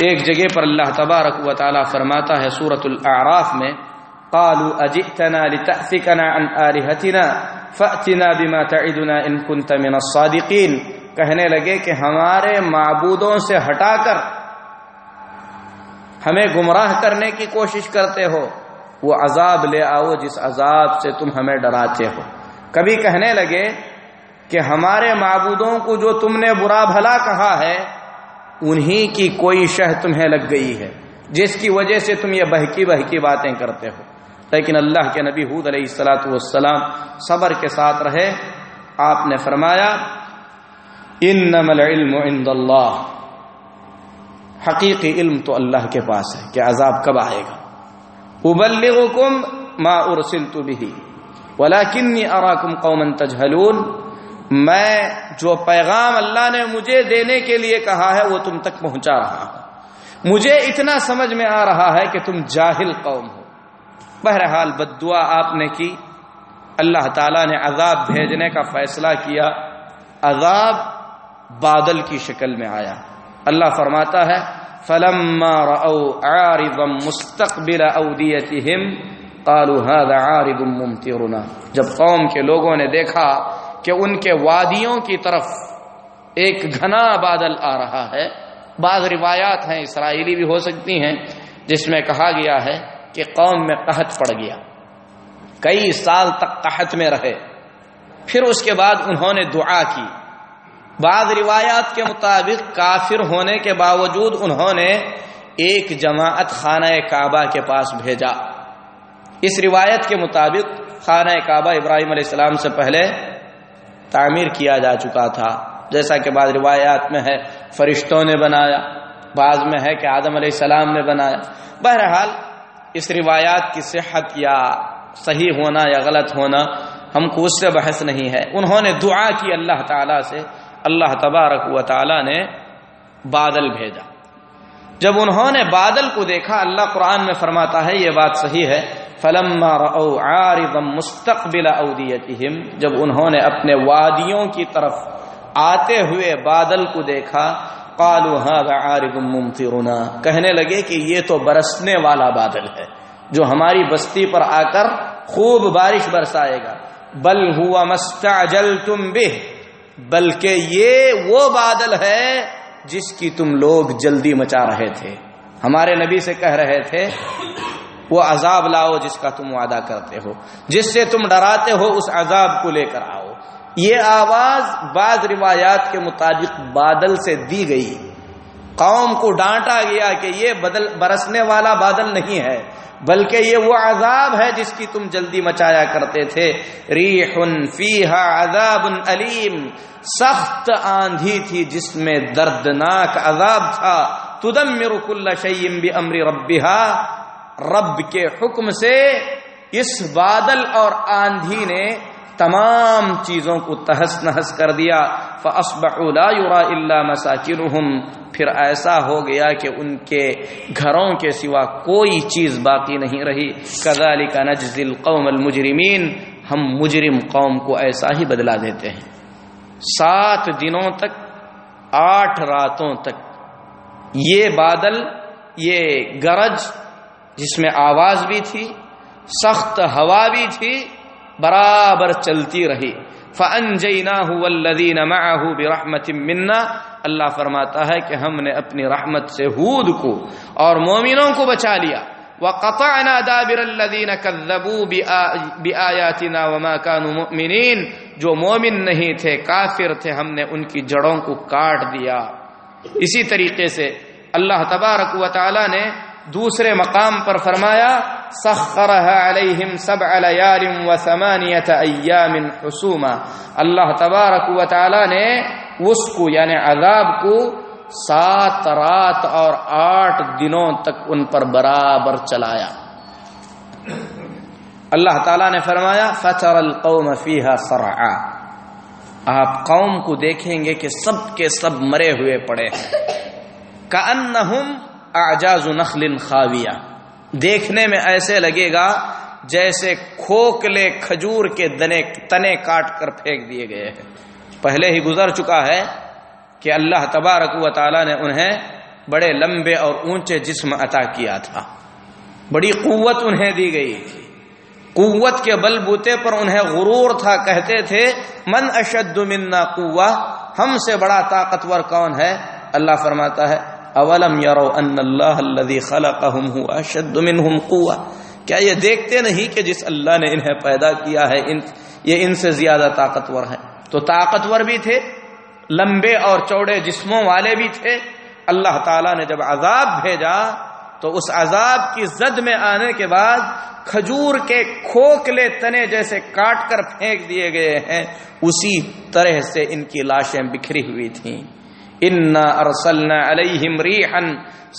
ایک جگہ پر اللہ تبارک و تعالی فرماتا ہے سورت الاعراف میں، قالوا اجئتنا لتأفكنا عن آلهتنا فأتنا بما تعدنا ان كنت من الصادقین۔ کہنے لگے کہ ہمارے معبودوں سے ہٹا کر ہمیں گمراہ کرنے کی کوشش کرتے ہو، وہ عذاب لے آؤ جس عذاب سے تم ہمیں ڈراتے ہو۔ کبھی کہنے لگے کہ ہمارے معبودوں کو جو تم نے برا بھلا کہا ہے، انہی کی کوئی شہ تمہیں لگ گئی ہے، جس کی وجہ سے تم یہ بہکی بہکی باتیں کرتے ہو۔ لیکن اللہ کے نبی حود علیہ السلاۃ والسلام صبر کے ساتھ رہے۔ آپ نے فرمایا ان العلم عند اللہ حقیقی علم تو اللہ کے پاس ہے کہ عذاب کب آئے گا۔ ابلغکم ما ارسلت به ولکنی اراکم قوما تجهلون۔ میں جو پیغام اللہ نے مجھے دینے کے لیے کہا ہے، وہ تم تک پہنچا رہا ہوں۔ مجھے اتنا سمجھ میں آ رہا ہے کہ تم جاہل قوم ہو۔ بہرحال بد دعا آپ نے کی۔ اللہ تعالی نے عذاب بھیجنے کا فیصلہ کیا۔ عذاب بادل کی شکل میں آیا۔ اللہ فرماتا ہے، فلما عارضا مستقبل اودیتهم قالوا هذا عارض ممطرنا۔ جب قوم کے لوگوں نے دیکھا کہ ان کے وادیوں کی طرف ایک گھنا بادل آ رہا ہے، بعض روایات ہیں، اسرائیلی بھی ہو سکتی ہیں، جس میں کہا گیا ہے کہ قوم میں قحط پڑ گیا۔ کئی سال تک قحط میں رہے۔ پھر اس کے بعد انہوں نے دعا کی۔ بعض روایات کے مطابق کافر ہونے کے باوجود انہوں نے ایک جماعت خانہ کعبہ کے پاس بھیجا۔ اس روایت کے مطابق خانہ کعبہ ابراہیم علیہ السلام سے پہلے تعمیر کیا جا چکا تھا۔ جیسا کہ بعض روایات میں ہے، فرشتوں نے بنایا۔ بعض میں ہے کہ آدم علیہ السلام نے بنایا۔ بہرحال، اس روایات کی صحت یا صحیح ہونا یا غلط ہونا ہم کو اس سے بحث نہیں ہے۔ انہوں نے دعا کی اللہ تعالی سے اللہ تبارک و تعالی نے بادل بھیجا۔ جب انہوں نے بادل کو دیکھا، اللہ قرآن میں فرماتا ہے، یہ بات صحیح ہے، فلما عارضا مستقبل اودیتهم جب انہوں نے اپنے وادیوں کی طرف آتے ہوئے بادل کو دیکھا، قالوا هذا عارض ممطرنا۔ کہنے لگے کہ یہ تو برسنے والا بادل ہے، جو ہماری بستی پر آ کر خوب بارش برسائے گا۔ بل ہوا مستعجلتم به۔ بلکہ یہ وہ بادل ہے جس کی تم لوگ جلدی مچا رہے تھے۔ ہمارے نبی سے کہہ رہے تھے، وہ عذاب لاؤ جس کا تم وعدہ کرتے ہو، جس سے تم ڈراتے ہو اس عذاب کو لے کر آؤ۔ یہ آواز بعض روایات کے مطابق بادل سے دی گئی۔ قوم کو ڈانٹا گیا کہ یہ بدل برسنے والا بادل نہیں ہے، بلکہ یہ وہ عذاب ہے جس کی تم جلدی مچایا کرتے تھے۔ ریح فیہا عذاب علیم سخت آندھی تھی جس میں دردناک عذاب تھا۔ تدمر کل شیم بامر ربها رب کے حکم سے اس بادل اور آندھی نے تمام چیزوں کو تہس نہس کر دیا۔ فَأَصْبَحُوا لَا يُرَا إِلَّا مَسَاكِنُهُمْ پھر ایسا ہو گیا کہ ان کے گھروں کے سوا کوئی چیز باقی نہیں رہی۔ كَذَلِكَ نَجْزِ الْقَوْمَ الْمُجْرِمِينَ ہم مجرم قوم کو ایسا ہی بدلا دیتے ہیں۔ سات دنوں تک، آٹھ راتوں تک یہ بادل، یہ گرج جس میں آواز بھی تھی، سخت ہوا بھی تھی، برابر چلتی رہی۔ فن جینا معه برحمت منا۔ اللہ فرماتا ہے کہ ہم نے اپنی رحمت سے ہود کو اور مومنوں کو بچا لیا۔ وقطعنا دابر الذين كذبوا بآياتنا وما كانوا مؤمنين۔ جو مومن نہیں تھے، کافر تھے، ہم نے ان کی جڑوں کو کاٹ دیا۔ اسی طریقے سے اللہ تبارک و تعالی نے دوسرے مقام پر فرمایا، سخرها علیہم سبع لیال و ثمانیت ایام حسوما۔ اللہ تبارک و تعالی نے اس کو یعنی عذاب کو سات رات اور آٹھ دنوں تک ان پر برابر چلایا۔ اللہ تعالی نے فرمایا، فتر القوم فیها صرعا۔ آپ قوم کو دیکھیں گے کہ سب کے سب مرے ہوئے پڑے ہیں۔ کأنہم اعجاز نخل خاویہ دیکھنے میں ایسے لگے گا جیسے کھوکلے کھجور کے دنے، تنے کاٹ کر پھینک دیے گئے ہیں۔ پہلے ہی گزر چکا ہے کہ اللہ تبارک و تعالی نے انہیں بڑے لمبے اور اونچے جسم عطا کیا تھا۔ بڑی قوت انہیں دی گئی تھی۔ قوت کے بل بوتے پر انہیں غرور تھا، کہتے تھے، من اشد منا قوہ ہم سے بڑا طاقتور کون ہے؟ اللہ فرماتا ہے، اولم یرو ان اللہ الذي خلقهم هو اشد منهم قوه کیا یہ دیکھتے نہیں کہ جس اللہ نے انہیں پیدا کیا ہے، ان یہ ان سے زیادہ طاقتور ہے؟ تو طاقتور بھی تھے، لمبے اور چوڑے جسموں والے بھی تھے۔ اللہ تعالی نے جب عذاب بھیجا تو اس عذاب کی زد میں آنے کے بعد کھجور کے کھوکھلے تنے جیسے کاٹ کر پھینک دیے گئے ہیں۔ اسی طرح سے ان کی لاشیں بکھری ہوئی تھیں۔ انا ارسلنا علیہم ریحا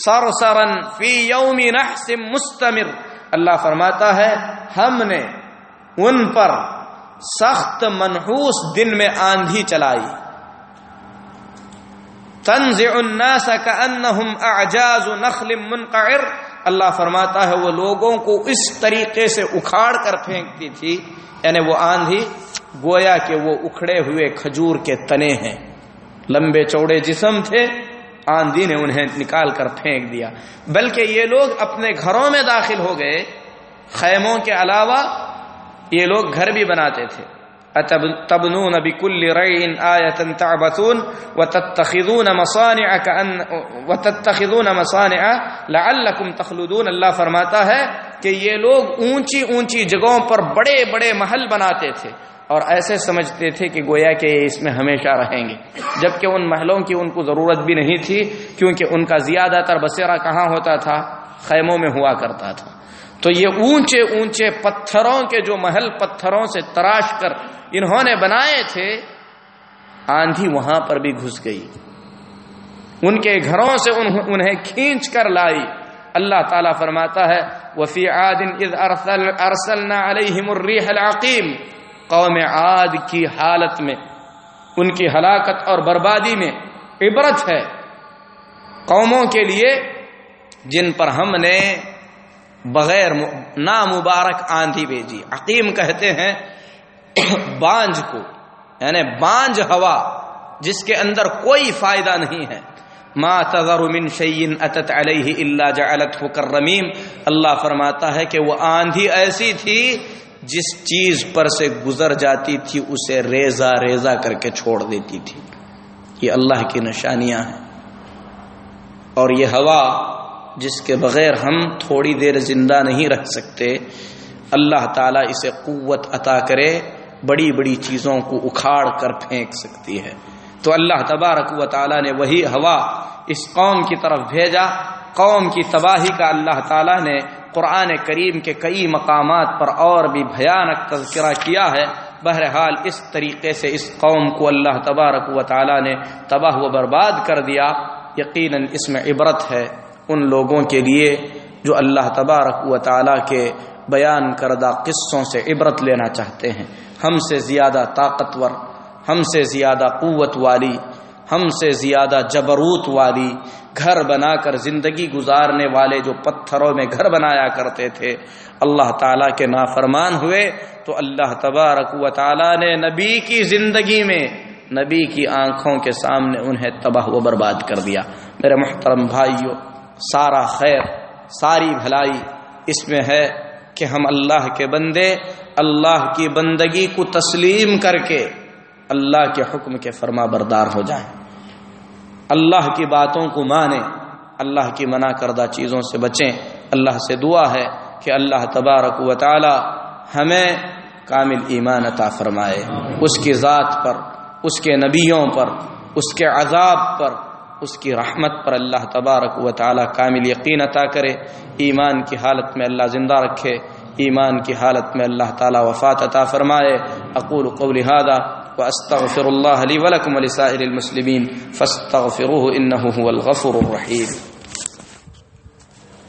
سرسرا فی یوم نحس مستمر۔ اللہ فرماتا ہے، ہم نے ان پر سخت منحوس دن میں آندھی چلائی۔ تنزع الناس كأنهم اعجاز نخل منقعر۔ اللہ فرماتا ہے، وہ لوگوں کو اس طریقے سے اکھاڑ کر پھینکتی تھی یعنی وہ آندھی گویا کہ وہ اکھڑے ہوئے کھجور کے تنے ہیں۔ لمبے چوڑے جسم تھے، آندھی نے انہیں نکال کر پھینک دیا۔ بلکہ یہ لوگ اپنے گھروں میں داخل ہو گئے۔ خیموں کے علاوہ یہ لوگ گھر بھی بناتے تھے۔ تبنون بكل ريع آية تعبثون وتتخذون مصانع كأن وتتخذون مصانع لعلكم تخلدون اللہ فرماتا ہے کہ یہ لوگ اونچی اونچی جگہوں پر بڑے بڑے محل بناتے تھے اور ایسے سمجھتے تھے کہ گویا کہ اس میں ہمیشہ رہیں گے۔ جبکہ ان محلوں کی ان کو ضرورت بھی نہیں تھی کیونکہ ان کا زیادہ تر بسیرا کہاں ہوتا تھا؟ خیموں میں ہوا کرتا تھا۔ تو یہ اونچے اونچے پتھروں کے جو محل پتھروں سے تراش کر انہوں نے بنائے تھے، آندھی وہاں پر بھی گھس گئی۔ ان کے گھروں سے انہیں کھینچ کر لائی۔ اللہ تعالیٰ فرماتا ہے وفی عاد اذ ارسلنا علیہم الریح العقیم قوم عاد کی حالت میں، ان کی ہلاکت اور بربادی میں عبرت ہے۔ قوموں کے لیے جن پر ہم نے بغیر نامبارک آندھی بھیجی۔ عقیم کہتے ہیں، بانج کو یعنی بانج ہوا جس کے اندر کوئی فائدہ نہیں ہے۔ ما تذر من شیء اتت علیہ الا جعلته کرمیم اللہ فرماتا ہے کہ وہ آندھی ایسی تھی جس چیز پر سے گزر جاتی تھی، اسے ریزا ریزا کر کے چھوڑ دیتی تھی۔ یہ اللہ کی نشانیاں ہیں۔ اور یہ ہوا جس کے بغیر ہم تھوڑی دیر زندہ نہیں رہ سکتے، اللہ تعالیٰ اسے قوت عطا کرے، بڑی بڑی چیزوں کو اکھاڑ کر پھینک سکتی ہے۔ تو اللہ تبارک و تعالیٰ نے وہی ہوا اس قوم کی طرف بھیجا۔ قوم کی تباہی کا اللہ تعالیٰ نے قرآن کریم کے کئی مقامات پر اور بھی بھیانک تذکرہ کیا ہے۔ بہرحال اس طریقے سے اس قوم کو اللہ تبارک و تعالیٰ نے تباہ و برباد کر دیا۔ یقیناً اس میں عبرت ہے۔ ان لوگوں کے لیے جو اللہ تبارک و تعالیٰ کے بیان کردہ قصوں سے عبرت لینا چاہتے ہیں۔ ہم سے زیادہ طاقتور، ہم سے زیادہ قوت والی، ہم سے زیادہ جبروت والی، گھر بنا کر زندگی گزارنے والے جو پتھروں میں گھر بنایا کرتے تھے، اللہ تعالیٰ کے نافرمان ہوئے تو اللہ تبارک و تعالیٰ نے نبی کی زندگی میں نبی کی آنکھوں کے سامنے انہیں تباہ و برباد کر دیا۔ میرے محترم بھائیوں سارا خیر ساری بھلائی اس میں ہے کہ ہم اللہ کے بندے اللہ کی بندگی کو تسلیم کر کے اللہ کے حکم کے فرما بردار ہو جائیں۔ اللہ کی باتوں کو مانیں اللہ کی منع کردہ چیزوں سے بچیں۔ اللہ سے دعا ہے کہ اللہ تبارک و تعالی ہمیں کامل ایمان عطا فرمائے۔ اس کی ذات پر اس کے نبیوں پر اس کے عذاب پر اس کی رحمت پر اللہ تبارک و تعالی کامل یقین عطا کرے، ایمان کی حالت میں اللہ زندہ رکھے، ایمان کی حالت میں اللہ تعالی وفات عطا فرمائے۔ اقول قول هذا واستغفر الله لي ولكم ولسائر المسلمين فاستغفروه انه هو الغفور الرحيم